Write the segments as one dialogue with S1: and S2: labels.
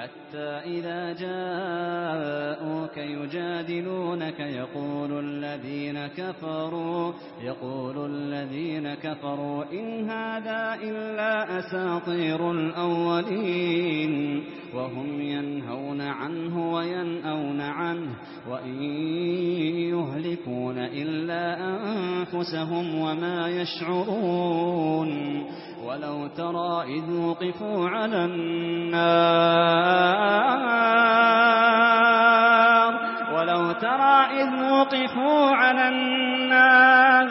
S1: حتى إذا جاءوك يجادلونك يقول الذين كفروا يقول الذين كفروا إن هذا إلا أساطير الأولين. إلا أنفسهم وما يشعرون ولو ترى إذ وقفوا على النار ولو ترى إذ وقفوا على النار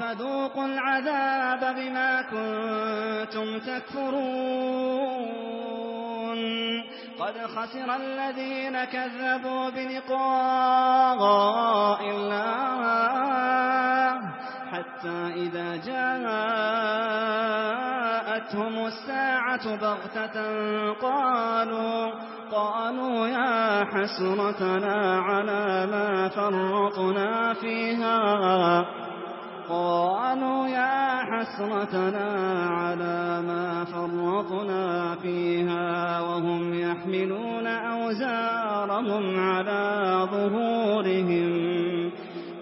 S1: فذوقوا العذاب بما كنتم تكفرون. قد خسر الذين كذبوا بلقاء الله حتى إذا جاءتهم الساعة بغتة قالوا قالوا يا حسرتنا على ما فرطنا فيها. قالوا يا حسرتنا على ما فرطنا فيها وهم يحملون أوزارهم على ظهورهم.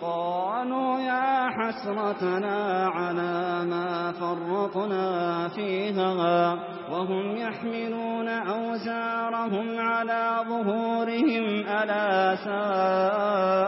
S1: قالوا يا حسرتنا على ما فرطنا فيها وهم يحملون أوزارهم على ظهورهم. ألا سائل